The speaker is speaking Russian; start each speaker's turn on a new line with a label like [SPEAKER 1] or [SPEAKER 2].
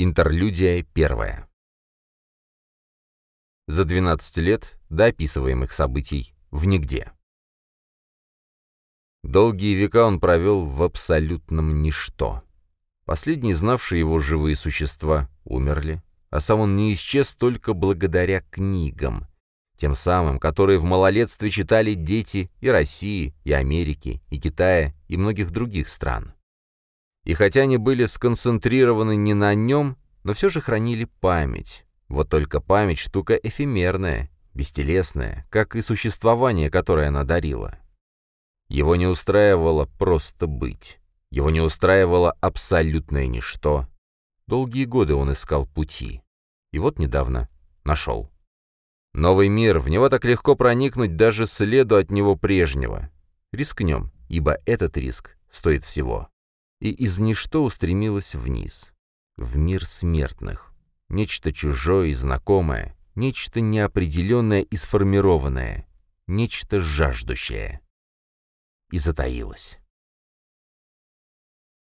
[SPEAKER 1] Интерлюдия первая. За 12 лет до описываемых событий в нигде. Долгие века он провел в абсолютном ничто. Последние знавшие его живые существа умерли, а сам он не исчез только благодаря книгам, тем самым, которые в малолетстве читали дети и России, и Америки, и Китая, и многих других стран. И хотя они были сконцентрированы не на нем, но все же хранили память. Вот только память — штука эфемерная, бестелесная, как и существование, которое она дарила. Его не устраивало просто быть. Его не устраивало абсолютное ничто. Долгие годы он искал пути. И вот недавно нашел. Новый мир, в него так легко проникнуть даже следу от него прежнего. Рискнем, ибо этот риск стоит всего. И из ничто устремилось вниз, в мир смертных. Нечто чужое и знакомое, нечто неопределенное и сформированное, нечто жаждущее. И затаилось.